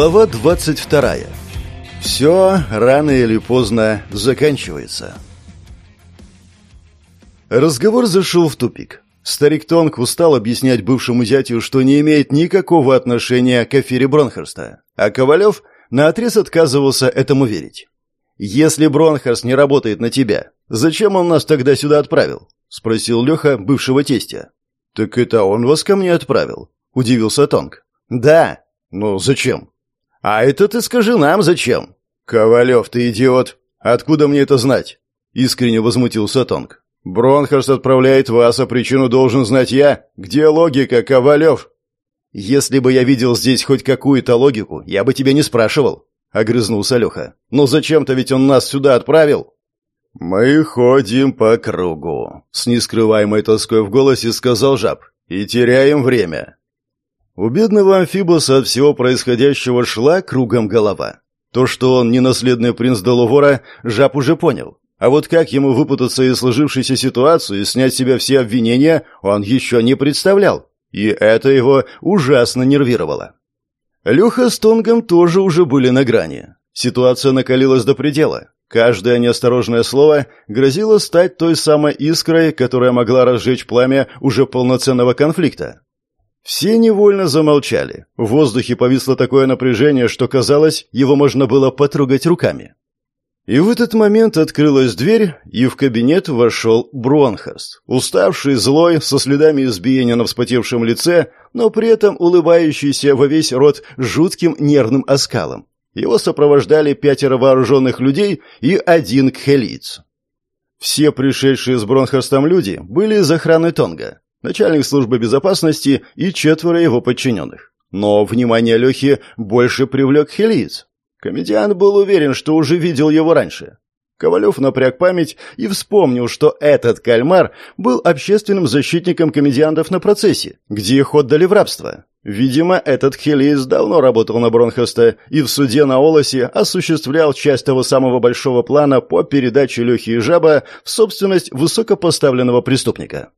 Глава 22. Все рано или поздно заканчивается. Разговор зашел в тупик. Старик Тонг устал объяснять бывшему зятю, что не имеет никакого отношения к афере Бронхерста, а Ковалев наотрез отказывался этому верить. «Если Бронхерст не работает на тебя, зачем он нас тогда сюда отправил?» — спросил Леха бывшего тестя. «Так это он вас ко мне отправил?» — удивился Тонг. «Да, «Ну, зачем?» «А это ты скажи нам, зачем?» «Ковалев, ты идиот! Откуда мне это знать?» Искренне возмутился Тонг. «Бронхарст отправляет вас, а причину должен знать я. Где логика, Ковалев?» «Если бы я видел здесь хоть какую-то логику, я бы тебя не спрашивал», — огрызнулся Леха. «Но зачем-то ведь он нас сюда отправил?» «Мы ходим по кругу», — с нескрываемой тоской в голосе сказал жаб. «И теряем время. У бедного амфибоса от всего происходящего шла кругом голова. То, что он не наследный принц Долувора, жаб уже понял. А вот как ему выпутаться из сложившейся ситуации и снять с себя все обвинения, он еще не представлял. И это его ужасно нервировало. Люха с Тонгом тоже уже были на грани. Ситуация накалилась до предела. Каждое неосторожное слово грозило стать той самой искрой, которая могла разжечь пламя уже полноценного конфликта. Все невольно замолчали. В воздухе повисло такое напряжение, что казалось, его можно было потрогать руками. И в этот момент открылась дверь, и в кабинет вошел Бронхаст, уставший, злой, со следами избиения на вспотевшем лице, но при этом улыбающийся во весь рот жутким нервным оскалом. Его сопровождали пятеро вооруженных людей и один кхелиц. Все пришедшие с Бронхастом люди были из охраны Тонга начальник службы безопасности и четверо его подчиненных. Но внимание Лехи больше привлек Хелиц. Комедиан был уверен, что уже видел его раньше. Ковалев напряг память и вспомнил, что этот кальмар был общественным защитником комедиантов на процессе, где их отдали в рабство. Видимо, этот Хелиец давно работал на Бронхоста и в суде на Олосе осуществлял часть того самого большого плана по передаче Лехи и Жаба в собственность высокопоставленного преступника.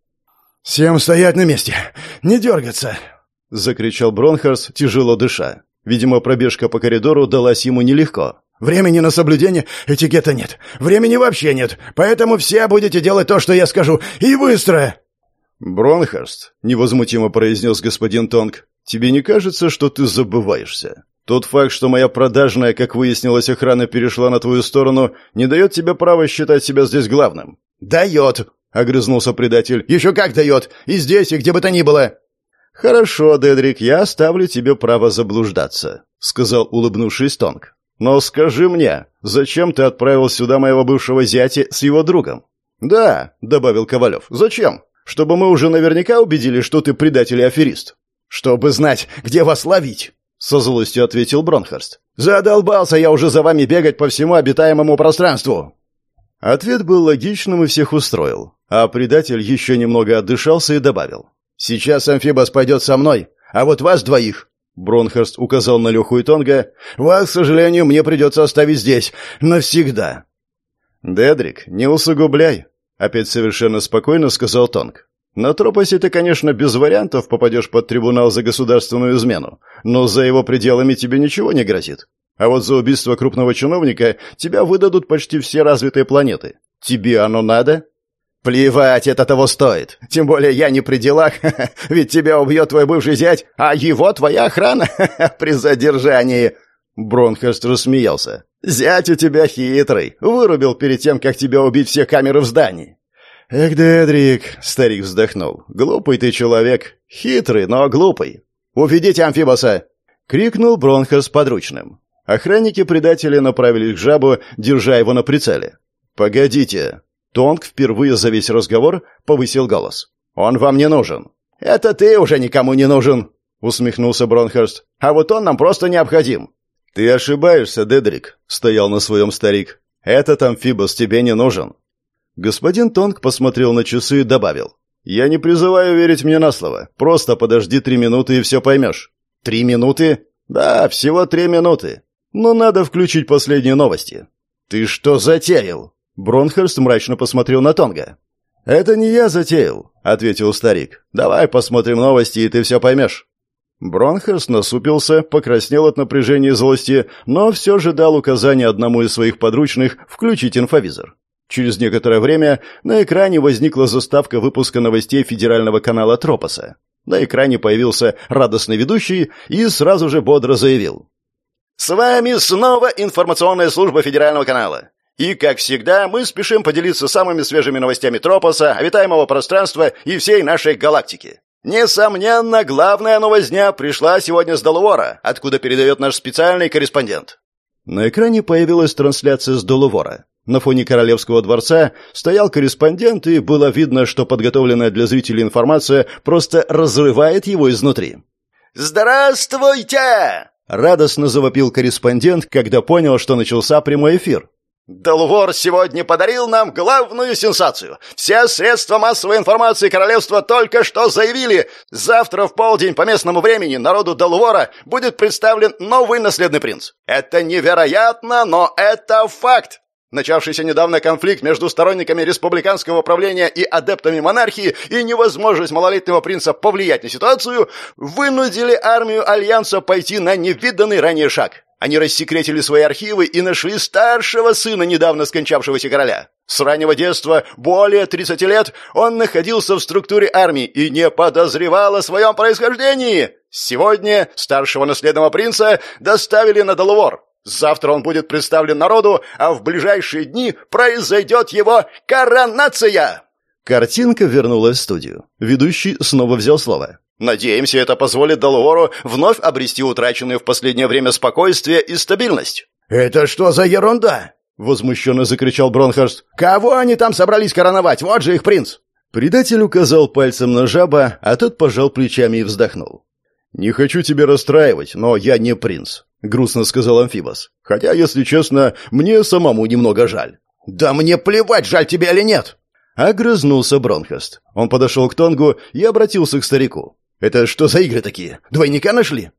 «Всем стоять на месте! Не дергаться!» — закричал Бронхарс, тяжело дыша. Видимо, пробежка по коридору далась ему нелегко. «Времени на соблюдение этикета нет. Времени вообще нет. Поэтому все будете делать то, что я скажу. И быстро!» «Бронхарст», — невозмутимо произнес господин Тонг, — «тебе не кажется, что ты забываешься? Тот факт, что моя продажная, как выяснилось, охрана перешла на твою сторону, не дает тебе права считать себя здесь главным». «Дает!» — огрызнулся предатель. «Еще как дает! И здесь, и где бы то ни было!» «Хорошо, Дедрик, я оставлю тебе право заблуждаться», — сказал, улыбнувшись Тонг. «Но скажи мне, зачем ты отправил сюда моего бывшего зятя с его другом?» «Да», — добавил Ковалев. «Зачем? Чтобы мы уже наверняка убедились, что ты предатель и аферист». «Чтобы знать, где вас ловить», — со злостью ответил Бронхарст. «Задолбался я уже за вами бегать по всему обитаемому пространству». Ответ был логичным и всех устроил. А предатель еще немного отдышался и добавил. «Сейчас Амфибос пойдет со мной, а вот вас двоих...» Бронхерст указал на Леху и Тонга. «Вас, к сожалению, мне придется оставить здесь. Навсегда». «Дедрик, не усугубляй», — опять совершенно спокойно сказал Тонг. «На Тропосе ты, конечно, без вариантов попадешь под трибунал за государственную измену, но за его пределами тебе ничего не грозит. А вот за убийство крупного чиновника тебя выдадут почти все развитые планеты. Тебе оно надо?» «Плевать, это того стоит. Тем более я не при делах, ведь тебя убьет твой бывший зять, а его твоя охрана при задержании». Бронхерст рассмеялся. «Зять у тебя хитрый. Вырубил перед тем, как тебя убить все камеры в здании». «Эх, Дедрик», — старик вздохнул, — «глупый ты человек. Хитрый, но глупый. Уведите Амфибоса!» — крикнул Бронхерст подручным. Охранники-предатели направились к жабу, держа его на прицеле. «Погодите!» Тонг впервые за весь разговор повысил голос. «Он вам не нужен». «Это ты уже никому не нужен», — усмехнулся Бронхерст. «А вот он нам просто необходим». «Ты ошибаешься, Дедрик», — стоял на своем старик. «Этот амфибос тебе не нужен». Господин Тонг посмотрел на часы и добавил. «Я не призываю верить мне на слово. Просто подожди три минуты и все поймешь». «Три минуты?» «Да, всего три минуты. Но надо включить последние новости». «Ты что затеял?» Бронхерст мрачно посмотрел на Тонга. «Это не я затеял», — ответил старик. «Давай посмотрим новости, и ты все поймешь». Бронхерст насупился, покраснел от напряжения и злости, но все же дал указание одному из своих подручных включить инфовизор. Через некоторое время на экране возникла заставка выпуска новостей федерального канала Тропоса. На экране появился радостный ведущий и сразу же бодро заявил. «С вами снова информационная служба федерального канала. И, как всегда, мы спешим поделиться самыми свежими новостями Тропоса, обитаемого пространства и всей нашей галактики. Несомненно, главная новостня пришла сегодня с Долувора, откуда передает наш специальный корреспондент. На экране появилась трансляция с Долувора. На фоне Королевского дворца стоял корреспондент, и было видно, что подготовленная для зрителей информация просто разрывает его изнутри. «Здравствуйте!» — радостно завопил корреспондент, когда понял, что начался прямой эфир. Долвор сегодня подарил нам главную сенсацию. Все средства массовой информации королевства только что заявили, завтра в полдень по местному времени народу Долвора будет представлен новый наследный принц. Это невероятно, но это факт. Начавшийся недавно конфликт между сторонниками республиканского правления и адептами монархии и невозможность малолетнего принца повлиять на ситуацию вынудили армию Альянса пойти на невиданный ранее шаг. Они рассекретили свои архивы и нашли старшего сына недавно скончавшегося короля. С раннего детства, более 30 лет, он находился в структуре армии и не подозревал о своем происхождении. Сегодня старшего наследного принца доставили на Долувор. Завтра он будет представлен народу, а в ближайшие дни произойдет его коронация!» Картинка вернулась в студию. Ведущий снова взял слово. Надеемся, это позволит Долуору вновь обрести утраченное в последнее время спокойствие и стабильность. «Это что за ерунда?» — возмущенно закричал Бронхарст. «Кого они там собрались короновать? Вот же их принц!» Предатель указал пальцем на жаба, а тот пожал плечами и вздохнул. «Не хочу тебя расстраивать, но я не принц», — грустно сказал Амфибос. «Хотя, если честно, мне самому немного жаль». «Да мне плевать, жаль тебе или нет!» Огрызнулся Бронхаст. Он подошел к Тонгу и обратился к старику. Это что за игры такие? Двойника нашли?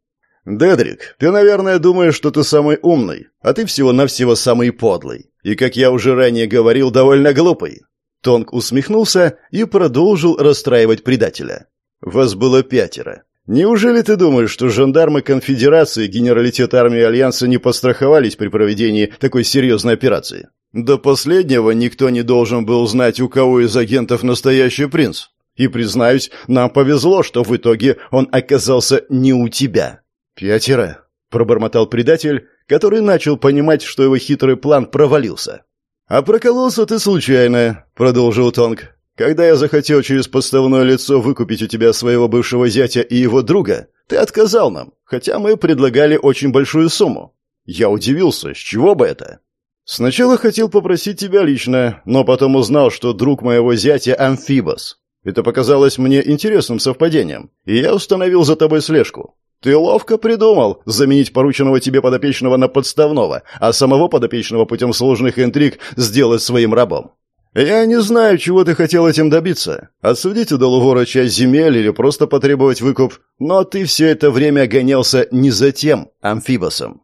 Дедрик, ты, наверное, думаешь, что ты самый умный, а ты всего-навсего самый подлый. И, как я уже ранее говорил, довольно глупый. Тонг усмехнулся и продолжил расстраивать предателя. Вас было пятеро. Неужели ты думаешь, что жандармы конфедерации генералитет армии Альянса не постраховались при проведении такой серьезной операции? До последнего никто не должен был знать, у кого из агентов настоящий принц. И, признаюсь, нам повезло, что в итоге он оказался не у тебя. Пятеро, пробормотал предатель, который начал понимать, что его хитрый план провалился. А прокололся ты случайно, продолжил Тонг. Когда я захотел через подставное лицо выкупить у тебя своего бывшего зятя и его друга, ты отказал нам, хотя мы предлагали очень большую сумму. Я удивился, с чего бы это? Сначала хотел попросить тебя лично, но потом узнал, что друг моего зятя Амфибос. Это показалось мне интересным совпадением, и я установил за тобой слежку. Ты ловко придумал заменить порученного тебе подопечного на подставного, а самого подопечного путем сложных интриг сделать своим рабом. Я не знаю, чего ты хотел этим добиться. Отсудить у Долугора часть земель или просто потребовать выкуп, но ты все это время гонялся не за тем амфибосом.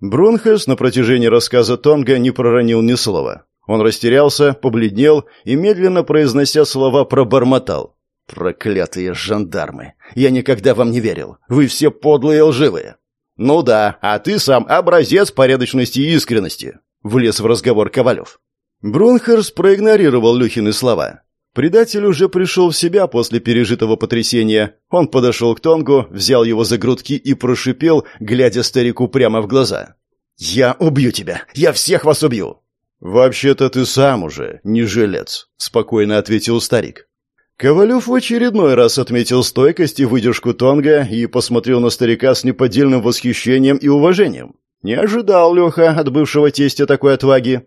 Брунхес на протяжении рассказа Тонга не проронил ни слова. Он растерялся, побледнел и, медленно произнося слова, пробормотал. «Проклятые жандармы! Я никогда вам не верил! Вы все подлые и лживые!» «Ну да, а ты сам образец порядочности и искренности!» — влез в разговор Ковалев. Брунхерс проигнорировал Люхины слова. Предатель уже пришел в себя после пережитого потрясения. Он подошел к Тонгу, взял его за грудки и прошипел, глядя старику прямо в глаза. «Я убью тебя! Я всех вас убью!» «Вообще-то ты сам уже не жилец», — спокойно ответил старик. Ковалев в очередной раз отметил стойкость и выдержку Тонга и посмотрел на старика с неподдельным восхищением и уважением. Не ожидал Леха от бывшего тестя такой отваги.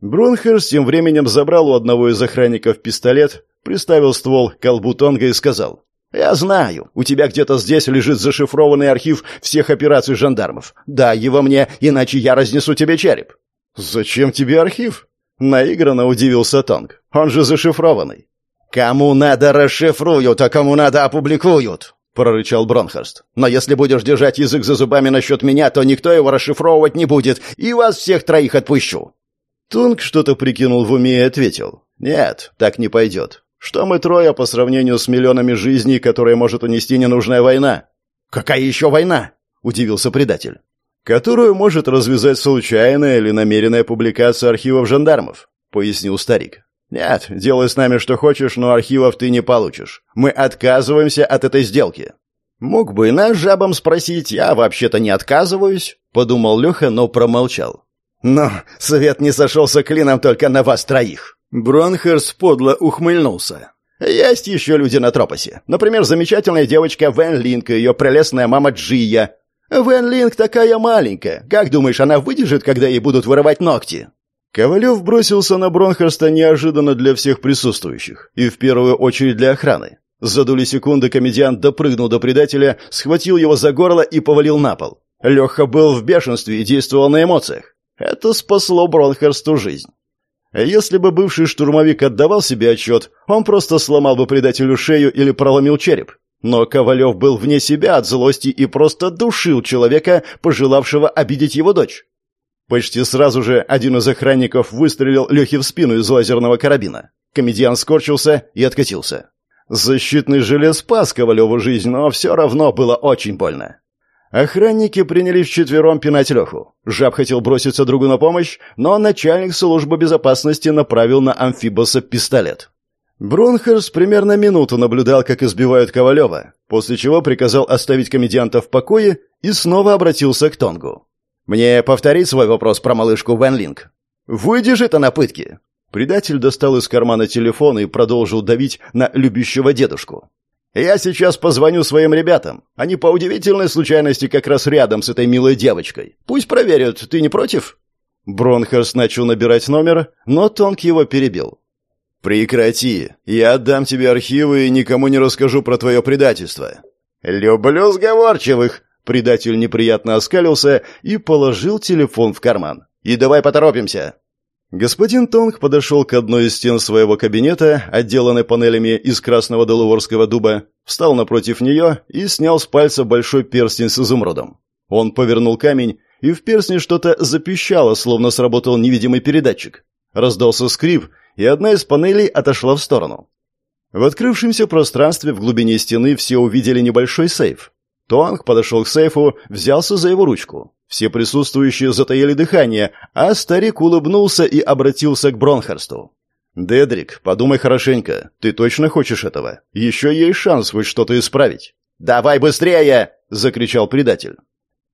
Бронхерс тем временем забрал у одного из охранников пистолет, приставил ствол к колбу Тонга и сказал. «Я знаю, у тебя где-то здесь лежит зашифрованный архив всех операций жандармов. Дай его мне, иначе я разнесу тебе череп». «Зачем тебе архив?» Наигранно удивился Тонг. «Он же зашифрованный». «Кому надо расшифруют, а кому надо опубликуют», — прорычал Бронхарст. «Но если будешь держать язык за зубами насчет меня, то никто его расшифровывать не будет, и вас всех троих отпущу». Тонг что-то прикинул в уме и ответил. «Нет, так не пойдет. Что мы трое по сравнению с миллионами жизней, которые может унести ненужная война?» «Какая еще война?» — удивился предатель. «Которую может развязать случайная или намеренная публикация архивов жандармов», — пояснил старик. «Нет, делай с нами что хочешь, но архивов ты не получишь. Мы отказываемся от этой сделки». «Мог бы и наш жабам спросить, я вообще-то не отказываюсь», — подумал Леха, но промолчал. «Но совет не сошелся клином только на вас троих». Бронхерс подло ухмыльнулся. «Есть еще люди на Тропосе. Например, замечательная девочка Вен Линк и ее прелестная мама Джия. Вен Линк такая маленькая. Как думаешь, она выдержит, когда ей будут вырывать ногти?» Ковалев бросился на Бронхерста неожиданно для всех присутствующих, и в первую очередь для охраны. За доли секунды комедиант допрыгнул до предателя, схватил его за горло и повалил на пол. Леха был в бешенстве и действовал на эмоциях. Это спасло Бронхерсту жизнь. Если бы бывший штурмовик отдавал себе отчет, он просто сломал бы предателю шею или проломил череп. Но Ковалев был вне себя от злости и просто душил человека, пожелавшего обидеть его дочь. Почти сразу же один из охранников выстрелил Лехе в спину из лазерного карабина. Комедиан скорчился и откатился. Защитный жилет спас Ковалеву жизнь, но все равно было очень больно. Охранники принялись вчетвером пинать Леху. Жаб хотел броситься другу на помощь, но начальник службы безопасности направил на амфибоса пистолет. Бронхерс примерно минуту наблюдал, как избивают Ковалева, после чего приказал оставить комедианта в покое и снова обратился к Тонгу. «Мне повторить свой вопрос про малышку Ван Линк? Выдержит она пытки?» Предатель достал из кармана телефон и продолжил давить на любящего дедушку. «Я сейчас позвоню своим ребятам. Они по удивительной случайности как раз рядом с этой милой девочкой. Пусть проверят. Ты не против?» Бронхерс начал набирать номер, но Тонк его перебил. «Прекрати. Я отдам тебе архивы и никому не расскажу про твое предательство». «Люблю сговорчивых», Предатель неприятно оскалился и положил телефон в карман. «И давай поторопимся!» Господин Тонг подошел к одной из стен своего кабинета, отделанной панелями из красного долуворского дуба, встал напротив нее и снял с пальца большой перстень с изумрудом. Он повернул камень, и в перстне что-то запищало, словно сработал невидимый передатчик. Раздался скрип, и одна из панелей отошла в сторону. В открывшемся пространстве в глубине стены все увидели небольшой сейф. Тонг подошел к сейфу, взялся за его ручку. Все присутствующие затаили дыхание, а старик улыбнулся и обратился к Бронхарсту. «Дедрик, подумай хорошенько. Ты точно хочешь этого? Еще есть шанс хоть что-то исправить». «Давай быстрее!» — закричал предатель.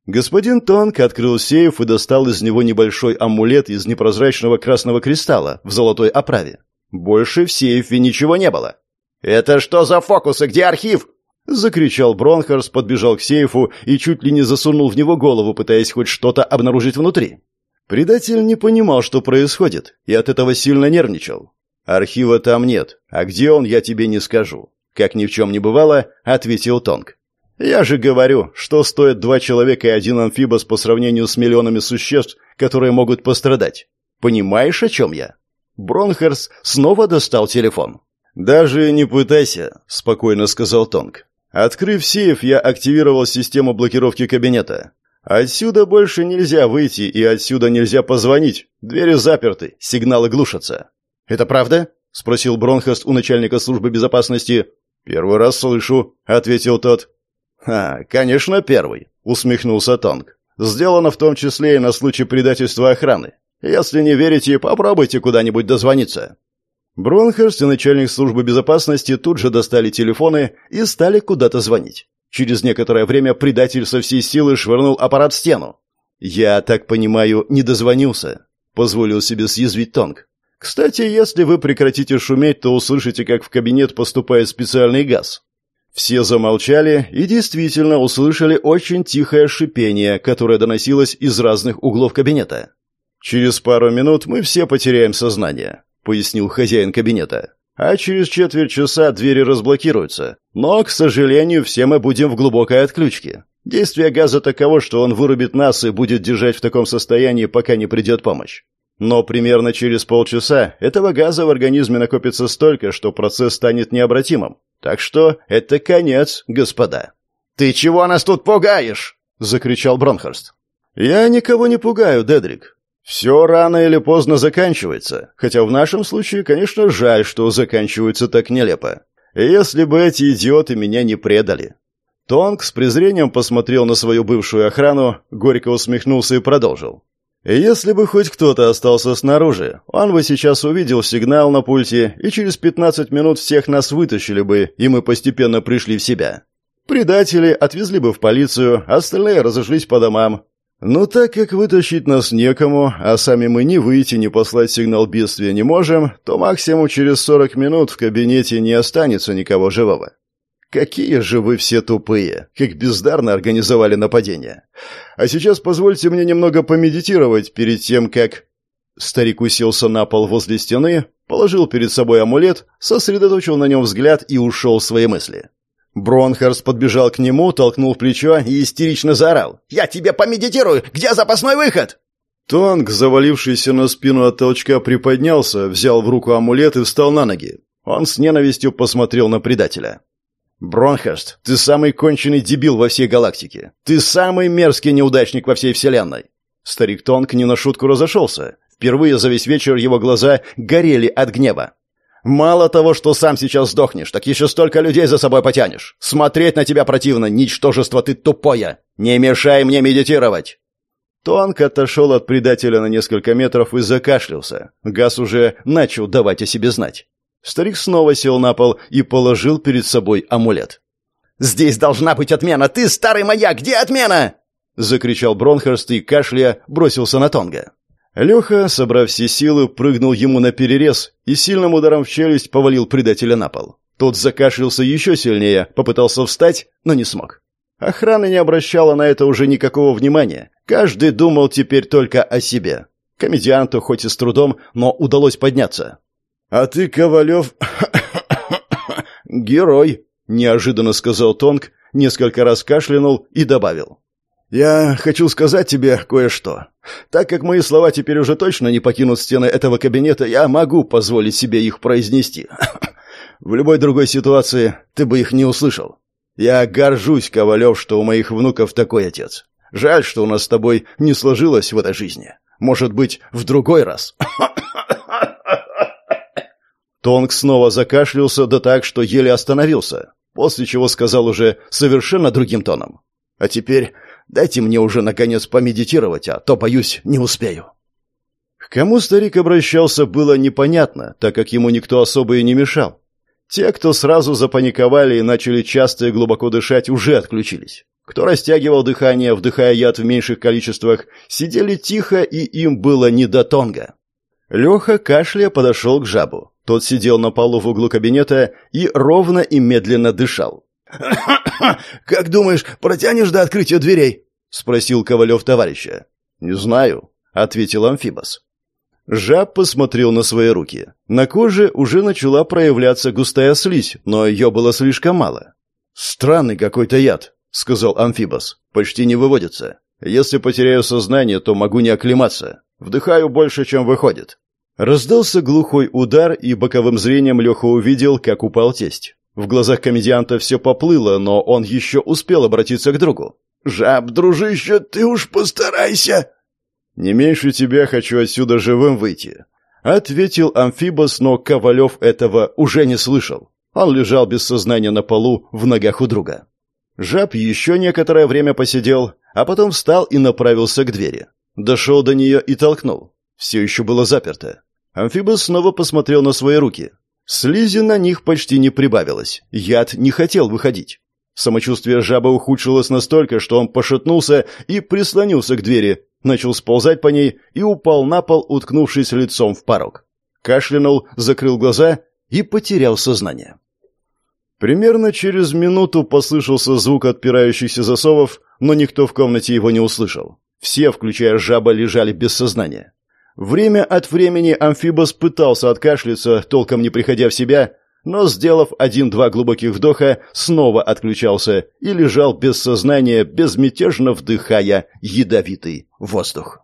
Господин Тонг открыл сейф и достал из него небольшой амулет из непрозрачного красного кристалла в золотой оправе. Больше в сейфе ничего не было. «Это что за фокусы? Где архив?» Закричал Бронхарс, подбежал к сейфу и чуть ли не засунул в него голову, пытаясь хоть что-то обнаружить внутри. Предатель не понимал, что происходит, и от этого сильно нервничал. «Архива там нет, а где он, я тебе не скажу», — как ни в чем не бывало, ответил Тонг. «Я же говорю, что стоят два человека и один амфибос по сравнению с миллионами существ, которые могут пострадать. Понимаешь, о чем я?» Бронхерс снова достал телефон. «Даже не пытайся», — спокойно сказал Тонг. Открыв сейф, я активировал систему блокировки кабинета. Отсюда больше нельзя выйти, и отсюда нельзя позвонить. Двери заперты, сигналы глушатся. «Это правда?» — спросил Бронхост у начальника службы безопасности. «Первый раз слышу», — ответил тот. «А, конечно, первый», — усмехнулся Тонг. «Сделано в том числе и на случай предательства охраны. Если не верите, попробуйте куда-нибудь дозвониться». Бронхерст и начальник службы безопасности тут же достали телефоны и стали куда-то звонить. Через некоторое время предатель со всей силы швырнул аппарат в стену. «Я так понимаю, не дозвонился», — позволил себе съязвить Тонг. «Кстати, если вы прекратите шуметь, то услышите, как в кабинет поступает специальный газ». Все замолчали и действительно услышали очень тихое шипение, которое доносилось из разных углов кабинета. Через пару минут мы все потеряем сознание пояснил хозяин кабинета. А через четверть часа двери разблокируются. Но, к сожалению, все мы будем в глубокой отключке. Действие газа таково, что он вырубит нас и будет держать в таком состоянии, пока не придет помощь. Но примерно через полчаса этого газа в организме накопится столько, что процесс станет необратимым. Так что это конец, господа. «Ты чего нас тут пугаешь?» — закричал Бронхарст. «Я никого не пугаю, Дедрик. Все рано или поздно заканчивается, хотя в нашем случае, конечно, жаль, что заканчивается так нелепо. Если бы эти идиоты меня не предали. Тонг с презрением посмотрел на свою бывшую охрану, горько усмехнулся и продолжил. Если бы хоть кто-то остался снаружи, он бы сейчас увидел сигнал на пульте, и через 15 минут всех нас вытащили бы, и мы постепенно пришли в себя. Предатели отвезли бы в полицию, остальные разошлись по домам. Но так как вытащить нас некому, а сами мы ни выйти, ни послать сигнал бедствия не можем, то максимум через 40 минут в кабинете не останется никого живого. Какие же вы все тупые, как бездарно организовали нападение. А сейчас позвольте мне немного помедитировать перед тем, как... Старик уселся на пол возле стены, положил перед собой амулет, сосредоточил на нем взгляд и ушел в свои мысли. Бронхарс подбежал к нему, толкнул в плечо и истерично заорал. «Я тебе помедитирую! Где запасной выход?» Тонг, завалившийся на спину от толчка, приподнялся, взял в руку амулет и встал на ноги. Он с ненавистью посмотрел на предателя. «Бронхерст, ты самый конченый дебил во всей галактике. Ты самый мерзкий неудачник во всей вселенной». Старик Тонг не на шутку разошелся. Впервые за весь вечер его глаза горели от гнева. «Мало того, что сам сейчас сдохнешь, так еще столько людей за собой потянешь. Смотреть на тебя противно, ничтожество ты тупое. Не мешай мне медитировать!» Тонг отошел от предателя на несколько метров и закашлялся. Газ уже начал давать о себе знать. Старик снова сел на пол и положил перед собой амулет. «Здесь должна быть отмена! Ты, старый маяк, где отмена?» Закричал Бронхерст и, кашляя, бросился на Тонга. Леха, собрав все силы, прыгнул ему на перерез и сильным ударом в челюсть повалил предателя на пол. Тот закашлялся еще сильнее, попытался встать, но не смог. Охрана не обращала на это уже никакого внимания. Каждый думал теперь только о себе. Комедианту хоть и с трудом, но удалось подняться. «А ты, Ковалев, герой», — неожиданно сказал Тонг, несколько раз кашлянул и добавил. «Я хочу сказать тебе кое-что. Так как мои слова теперь уже точно не покинут стены этого кабинета, я могу позволить себе их произнести. В любой другой ситуации ты бы их не услышал. Я горжусь, Ковалев, что у моих внуков такой отец. Жаль, что у нас с тобой не сложилось в этой жизни. Может быть, в другой раз». Тонг снова закашлялся, да так, что еле остановился, после чего сказал уже совершенно другим тоном. «А теперь дайте мне уже, наконец, помедитировать, а то, боюсь, не успею». К кому старик обращался, было непонятно, так как ему никто особо и не мешал. Те, кто сразу запаниковали и начали часто и глубоко дышать, уже отключились. Кто растягивал дыхание, вдыхая яд в меньших количествах, сидели тихо, и им было не до тонга. Леха, кашляя, подошел к жабу. Тот сидел на полу в углу кабинета и ровно и медленно дышал. «Как думаешь, протянешь до открытия дверей?» — спросил Ковалев товарища. «Не знаю», — ответил Амфибос. Жаб посмотрел на свои руки. На коже уже начала проявляться густая слизь, но ее было слишком мало. «Странный какой-то яд», — сказал Амфибос. «Почти не выводится. Если потеряю сознание, то могу не оклематься. Вдыхаю больше, чем выходит». Раздался глухой удар, и боковым зрением Леха увидел, как упал тесть. В глазах комедианта все поплыло, но он еще успел обратиться к другу. «Жаб, дружище, ты уж постарайся!» «Не меньше тебя хочу отсюда живым выйти», — ответил Амфибос, но Ковалев этого уже не слышал. Он лежал без сознания на полу в ногах у друга. Жаб еще некоторое время посидел, а потом встал и направился к двери. Дошел до нее и толкнул. Все еще было заперто. Амфибос снова посмотрел на свои руки. Слизи на них почти не прибавилось. Яд не хотел выходить. Самочувствие жаба ухудшилось настолько, что он пошатнулся и прислонился к двери, начал сползать по ней и упал на пол, уткнувшись лицом в порог. Кашлянул, закрыл глаза и потерял сознание. Примерно через минуту послышался звук отпирающихся засовов, но никто в комнате его не услышал. Все, включая жаба, лежали без сознания. Время от времени амфибос пытался откашляться, толком не приходя в себя, но, сделав один-два глубоких вдоха, снова отключался и лежал без сознания, безмятежно вдыхая ядовитый воздух.